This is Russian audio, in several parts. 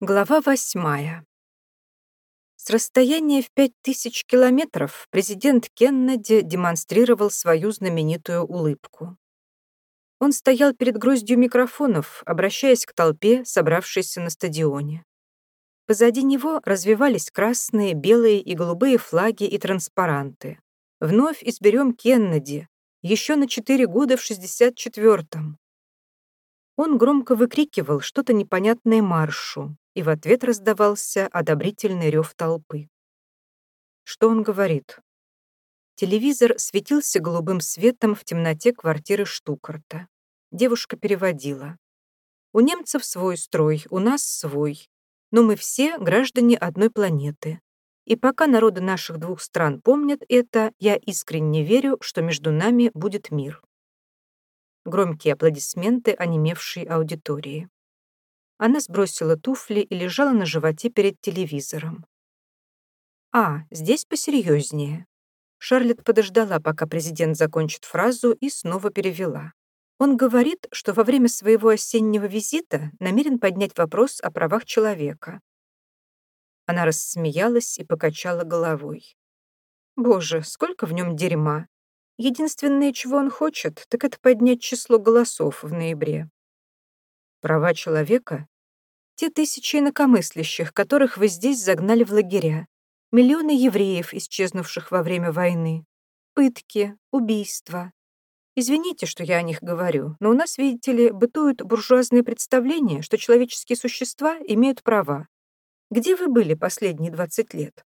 Глава восьмая. С расстояния в пять тысяч километров президент Кеннеди демонстрировал свою знаменитую улыбку. Он стоял перед гроздью микрофонов, обращаясь к толпе, собравшейся на стадионе. Позади него развивались красные, белые и голубые флаги и транспаранты. «Вновь изберем Кеннеди», еще на четыре года в 64-м. Он громко выкрикивал что-то непонятное маршу, и в ответ раздавался одобрительный рев толпы. Что он говорит? Телевизор светился голубым светом в темноте квартиры Штукарта. Девушка переводила. «У немцев свой строй, у нас свой. Но мы все граждане одной планеты. И пока народы наших двух стран помнят это, я искренне верю, что между нами будет мир». Громкие аплодисменты онемевшей аудитории. Она сбросила туфли и лежала на животе перед телевизором. «А, здесь посерьезнее». Шарлетт подождала, пока президент закончит фразу, и снова перевела. Он говорит, что во время своего осеннего визита намерен поднять вопрос о правах человека. Она рассмеялась и покачала головой. Боже, сколько в нем дерьма. Единственное, чего он хочет, так это поднять число голосов в ноябре. Права человека? Те тысячи инакомыслящих, которых вы здесь загнали в лагеря. Миллионы евреев, исчезнувших во время войны. Пытки, убийства. Извините, что я о них говорю, но у нас, видите ли, бытуют буржуазные представления, что человеческие существа имеют права. Где вы были последние 20 лет?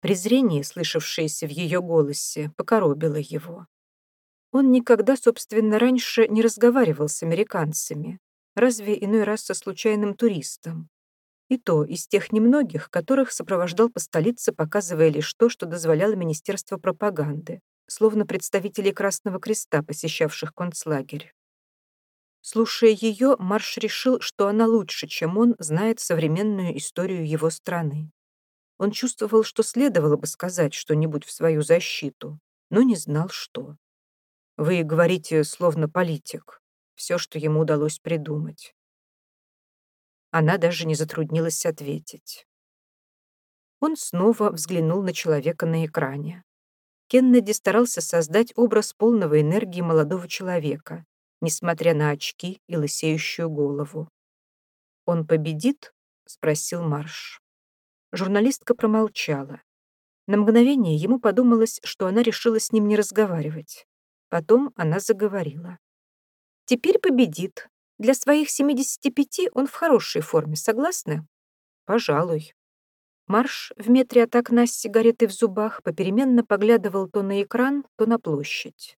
Презрение, слышавшееся в ее голосе, покоробило его. Он никогда, собственно, раньше не разговаривал с американцами, разве иной раз со случайным туристом. И то из тех немногих, которых сопровождал по столице, показывая лишь то, что дозволяло Министерство пропаганды, словно представителей Красного Креста, посещавших концлагерь. Слушая ее, Марш решил, что она лучше, чем он, знает современную историю его страны. Он чувствовал, что следовало бы сказать что-нибудь в свою защиту, но не знал, что. «Вы говорите, словно политик», все, что ему удалось придумать. Она даже не затруднилась ответить. Он снова взглянул на человека на экране. Кеннеди старался создать образ полного энергии молодого человека, несмотря на очки и лысеющую голову. «Он победит?» — спросил Марш. Журналистка промолчала. На мгновение ему подумалось, что она решила с ним не разговаривать. Потом она заговорила. Теперь победит. Для своих 75 он в хорошей форме, согласны? Пожалуй. Марш в метре от окна с сигаретой в зубах попеременно поглядывал то на экран, то на площадь.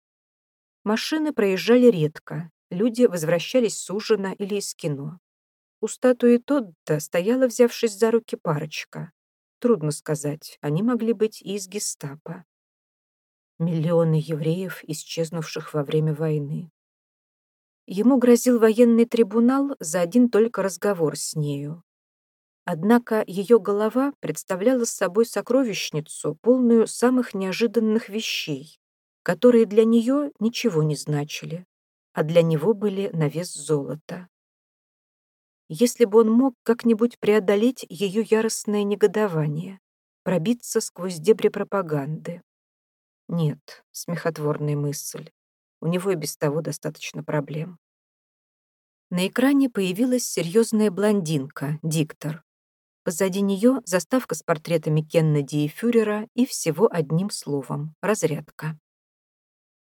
Машины проезжали редко, люди возвращались с ужина или из кино. У статуи Тодда стояла, взявшись за руки, парочка. Трудно сказать, они могли быть и из гестапо. Миллионы евреев, исчезнувших во время войны. Ему грозил военный трибунал за один только разговор с нею. Однако ее голова представляла собой сокровищницу, полную самых неожиданных вещей, которые для нее ничего не значили, а для него были на вес золота. Если бы он мог как-нибудь преодолеть ее яростное негодование, пробиться сквозь дебри пропаганды. Нет, смехотворная мысль. У него и без того достаточно проблем. На экране появилась серьезная блондинка, диктор. Позади нее заставка с портретами Кеннеди и Фюрера и всего одним словом — разрядка.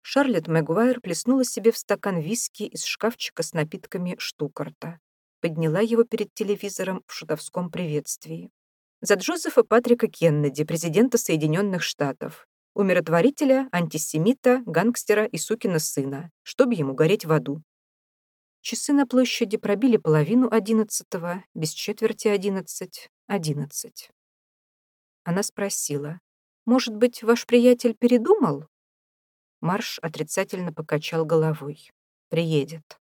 Шарлетт Мэгуайр плеснула себе в стакан виски из шкафчика с напитками Штукарта. Подняла его перед телевизором в шутовском приветствии. За Джозефа Патрика Кеннеди, президента Соединенных Штатов, умиротворителя, антисемита, гангстера и сукина сына, чтобы ему гореть в аду. Часы на площади пробили половину одиннадцатого, без четверти одиннадцать, одиннадцать. Она спросила, «Может быть, ваш приятель передумал?» Марш отрицательно покачал головой. «Приедет».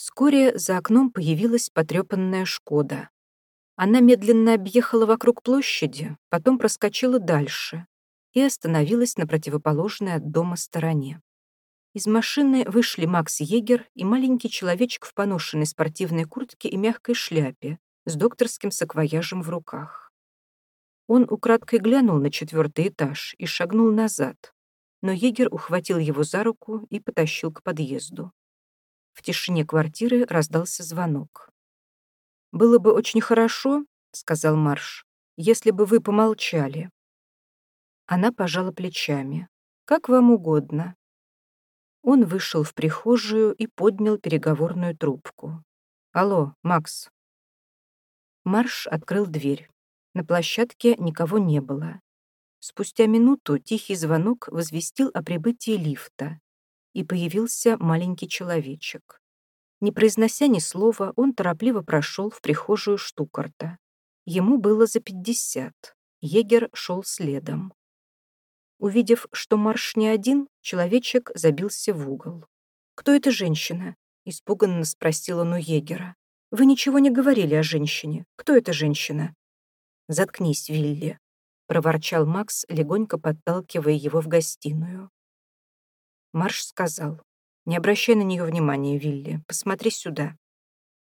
Вскоре за окном появилась потрепанная «Шкода». Она медленно объехала вокруг площади, потом проскочила дальше, и остановилась на противоположной от дома стороне. Из машины вышли Макс Егер и маленький человечек в поношенной спортивной куртке и мягкой шляпе, с докторским саквояжем в руках. Он украдкой глянул на четвертый этаж и шагнул назад, но егер ухватил его за руку и потащил к подъезду. В тишине квартиры раздался звонок. «Было бы очень хорошо, — сказал Марш, — если бы вы помолчали». Она пожала плечами. «Как вам угодно». Он вышел в прихожую и поднял переговорную трубку. «Алло, Макс». Марш открыл дверь. На площадке никого не было. Спустя минуту тихий звонок возвестил о прибытии лифта, и появился маленький человечек. Не произнося ни слова, он торопливо прошел в прихожую Штукарта. Ему было за пятьдесят. Егер шел следом. Увидев, что марш не один, человечек забился в угол. «Кто эта женщина?» — испуганно спросил он у егера. «Вы ничего не говорили о женщине. Кто эта женщина?» «Заткнись, Вилли», — проворчал Макс, легонько подталкивая его в гостиную. Марш сказал, «Не обращай на нее внимания, Вилли, посмотри сюда».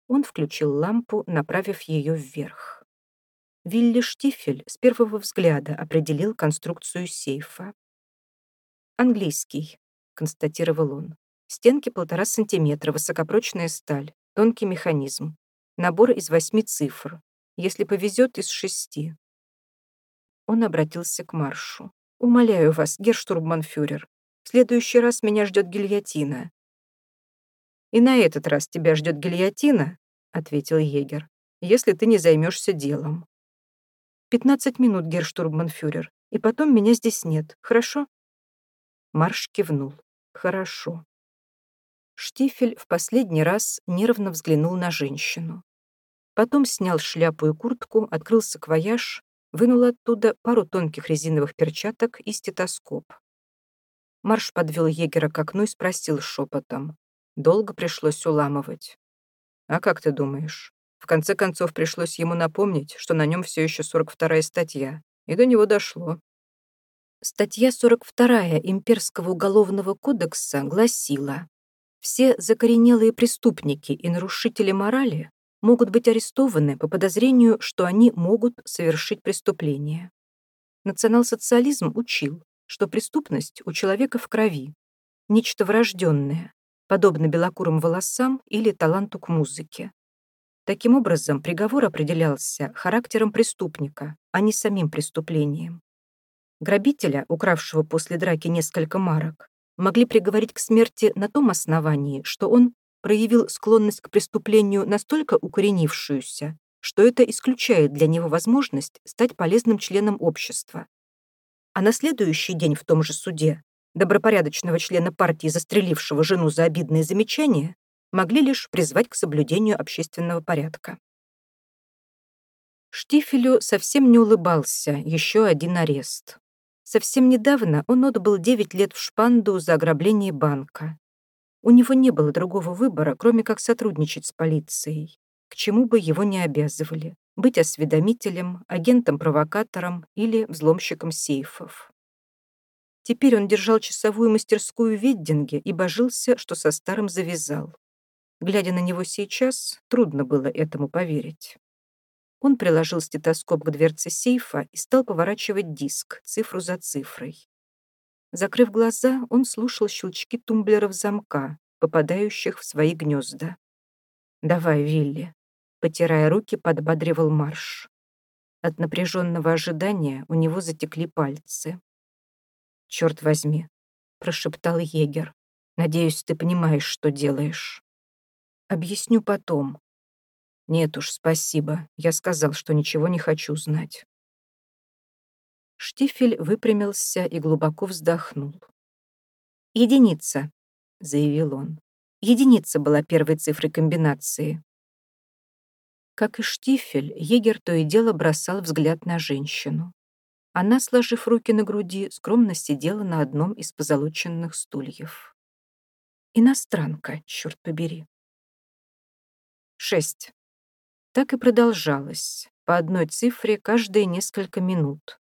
Он включил лампу, направив ее вверх. Вилли Штифель с первого взгляда определил конструкцию сейфа. «Английский», — констатировал он. «Стенки полтора сантиметра, высокопрочная сталь, тонкий механизм. Набор из восьми цифр. Если повезет, из шести». Он обратился к Маршу. «Умоляю вас, герштурбманфюрер, в следующий раз меня ждет гильотина». «И на этот раз тебя ждет гильотина», — ответил егер, «если ты не займешься делом». «Пятнадцать минут, герштурбманфюрер, и потом меня здесь нет, хорошо?» Марш кивнул. «Хорошо». Штифель в последний раз нервно взглянул на женщину. Потом снял шляпу и куртку, открыл саквояж, вынул оттуда пару тонких резиновых перчаток и стетоскоп. Марш подвел егера к окну и спросил шепотом. Долго пришлось уламывать. «А как ты думаешь?» В конце концов, пришлось ему напомнить, что на нем все еще 42-я статья, и до него дошло. Статья 42 Имперского уголовного кодекса гласила, все закоренелые преступники и нарушители морали могут быть арестованы по подозрению, что они могут совершить преступление. Национал-социализм учил, что преступность у человека в крови, нечто врожденное, подобно белокурым волосам или таланту к музыке. Таким образом, приговор определялся характером преступника, а не самим преступлением. Грабителя, укравшего после драки несколько марок, могли приговорить к смерти на том основании, что он проявил склонность к преступлению настолько укоренившуюся, что это исключает для него возможность стать полезным членом общества, а на следующий день в том же суде добропорядочного члена партии, застрелившего жену за обидные замечания, могли лишь призвать к соблюдению общественного порядка. Штифелю совсем не улыбался еще один арест. Совсем недавно он отбыл 9 лет в Шпанду за ограбление банка. У него не было другого выбора, кроме как сотрудничать с полицией, к чему бы его не обязывали быть осведомителем, агентом-провокатором или взломщиком сейфов. Теперь он держал часовую мастерскую в Веддинге и божился, что со старым завязал. Глядя на него сейчас, трудно было этому поверить. Он приложил стетоскоп к дверце сейфа и стал поворачивать диск, цифру за цифрой. Закрыв глаза, он слушал щелчки тумблеров замка, попадающих в свои гнезда. «Давай, Вилли, потирая руки, подбадривал марш. От напряженного ожидания у него затекли пальцы. «Черт возьми», — прошептал егер. «Надеюсь, ты понимаешь, что делаешь». «Объясню потом». «Нет уж, спасибо. Я сказал, что ничего не хочу знать». Штифель выпрямился и глубоко вздохнул. «Единица», — заявил он. «Единица была первой цифрой комбинации. Как и Штифель, егер то и дело бросал взгляд на женщину. Она, сложив руки на груди, скромно сидела на одном из позолоченных стульев. Иностранка, черт побери. Шесть. Так и продолжалось, по одной цифре каждые несколько минут.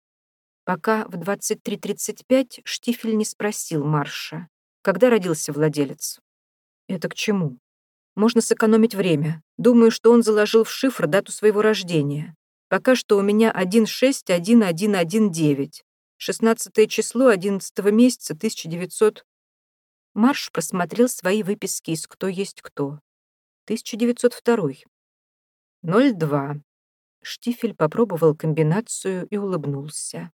Пока в 23.35 Штифель не спросил Марша, когда родился владелец. Это к чему? Можно сэкономить время. Думаю, что он заложил в шифр дату своего рождения. Пока что у меня 161119. 16 число 11 месяца 1900... Марш просмотрел свои выписки из «Кто есть кто». 1902. 02. Штифель попробовал комбинацию и улыбнулся.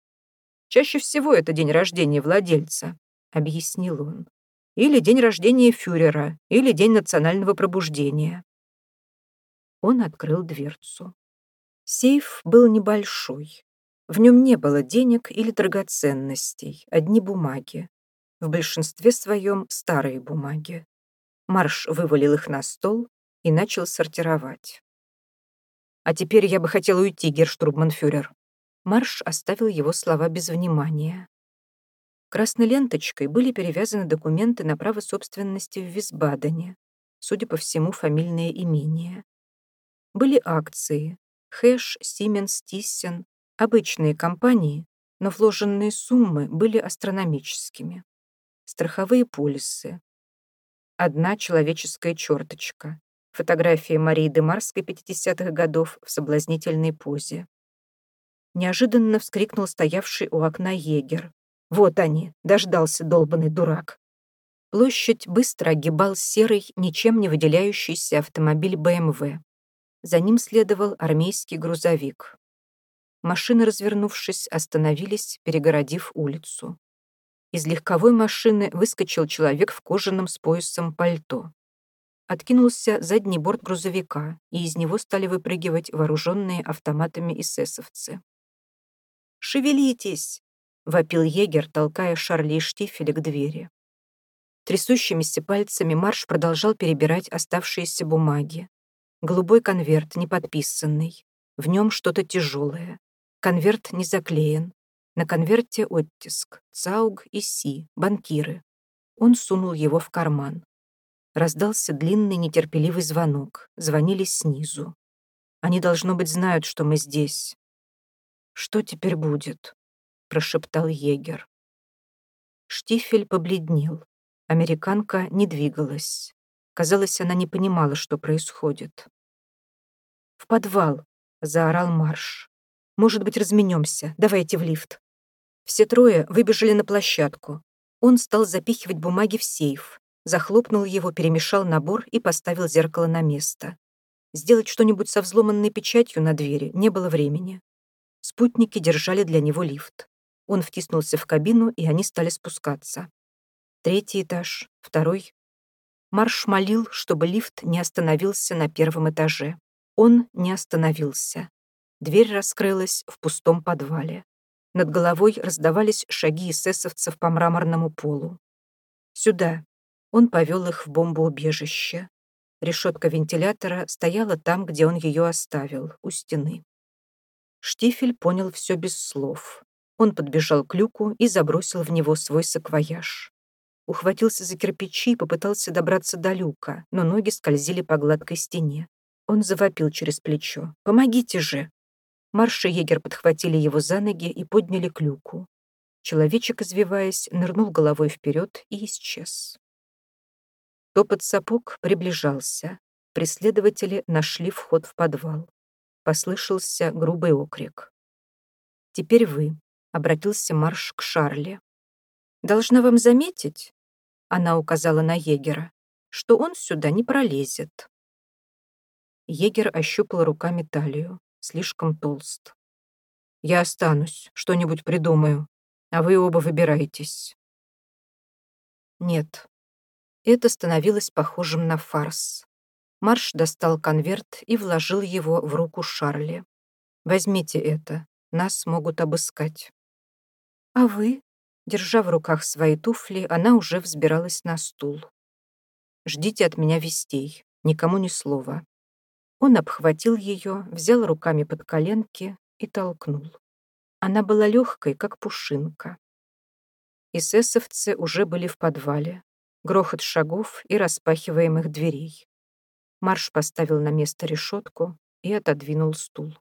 «Чаще всего это день рождения владельца», — объяснил он. «Или день рождения фюрера, или день национального пробуждения». Он открыл дверцу. Сейф был небольшой. В нем не было денег или драгоценностей, одни бумаги. В большинстве своем старые бумаги. Марш вывалил их на стол и начал сортировать. «А теперь я бы хотел уйти, герштрубманфюрер». Марш оставил его слова без внимания. Красной ленточкой были перевязаны документы на право собственности в Висбадене, судя по всему, фамильное имение. Были акции, Хэш, Сименс, Тиссен, обычные компании, но вложенные суммы были астрономическими. Страховые полисы. Одна человеческая черточка. Фотография Марии Демарской 50-х годов в соблазнительной позе. Неожиданно вскрикнул стоявший у окна егер. «Вот они!» — дождался долбанный дурак. Площадь быстро огибал серый, ничем не выделяющийся автомобиль БМВ. За ним следовал армейский грузовик. Машины, развернувшись, остановились, перегородив улицу. Из легковой машины выскочил человек в кожаном с поясом пальто. Откинулся задний борт грузовика, и из него стали выпрыгивать вооруженные автоматами эсэсовцы. «Шевелитесь!» — вопил егер, толкая Шарли и Штифеля к двери. Трясущимися пальцами Марш продолжал перебирать оставшиеся бумаги. Голубой конверт, не подписанный. В нем что-то тяжелое. Конверт не заклеен. На конверте оттиск. Цауг и Си, банкиры. Он сунул его в карман. Раздался длинный нетерпеливый звонок. Звонили снизу. Они, должно быть, знают, что мы здесь. «Что теперь будет?» — прошептал егер. Штифель побледнел. Американка не двигалась. Казалось, она не понимала, что происходит. «В подвал!» — заорал Марш. «Может быть, разменемся. Давайте в лифт». Все трое выбежали на площадку. Он стал запихивать бумаги в сейф, захлопнул его, перемешал набор и поставил зеркало на место. Сделать что-нибудь со взломанной печатью на двери не было времени. Спутники держали для него лифт. Он втиснулся в кабину, и они стали спускаться. Третий этаж, второй, Марш молил, чтобы лифт не остановился на первом этаже. Он не остановился. Дверь раскрылась в пустом подвале. Над головой раздавались шаги эсэсовцев по мраморному полу. «Сюда». Он повел их в бомбоубежище. Решетка вентилятора стояла там, где он ее оставил, у стены. Штифель понял все без слов. Он подбежал к люку и забросил в него свой саквояж ухватился за кирпичи и попытался добраться до люка, но ноги скользили по гладкой стене. Он завопил через плечо. «Помогите же!» Марш и егер подхватили его за ноги и подняли к люку. Человечек, извиваясь, нырнул головой вперед и исчез. Топот сапог приближался. Преследователи нашли вход в подвал. Послышался грубый окрик. «Теперь вы», — обратился Марш к Шарле. «Должна вам заметить, она указала на егера, что он сюда не пролезет. Егер ощупал руками талию, слишком толст. «Я останусь, что-нибудь придумаю, а вы оба выбирайтесь». Нет, это становилось похожим на фарс. Марш достал конверт и вложил его в руку Шарли. «Возьмите это, нас могут обыскать». «А вы?» Держа в руках свои туфли, она уже взбиралась на стул. «Ждите от меня вестей, никому ни слова». Он обхватил ее, взял руками под коленки и толкнул. Она была легкой, как пушинка. Эсэсовцы уже были в подвале. Грохот шагов и распахиваемых дверей. Марш поставил на место решетку и отодвинул стул.